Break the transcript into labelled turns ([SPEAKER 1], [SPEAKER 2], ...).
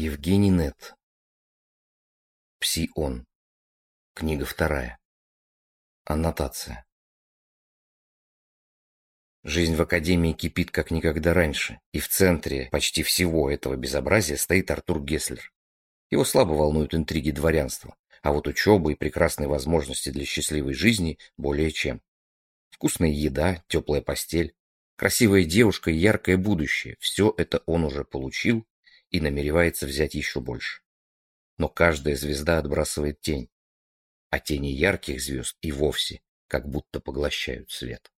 [SPEAKER 1] Евгений Нет. Пси-Он. Книга вторая. Аннотация. Жизнь в Академии кипит как никогда раньше, и в центре почти всего этого безобразия стоит Артур Гесслер. Его слабо волнуют интриги дворянства, а вот учеба и прекрасные возможности для счастливой жизни более чем. Вкусная еда, теплая постель, красивая девушка и яркое будущее – все это он уже получил и намеревается взять еще больше. Но каждая звезда отбрасывает тень, а тени ярких звезд и вовсе как будто поглощают свет.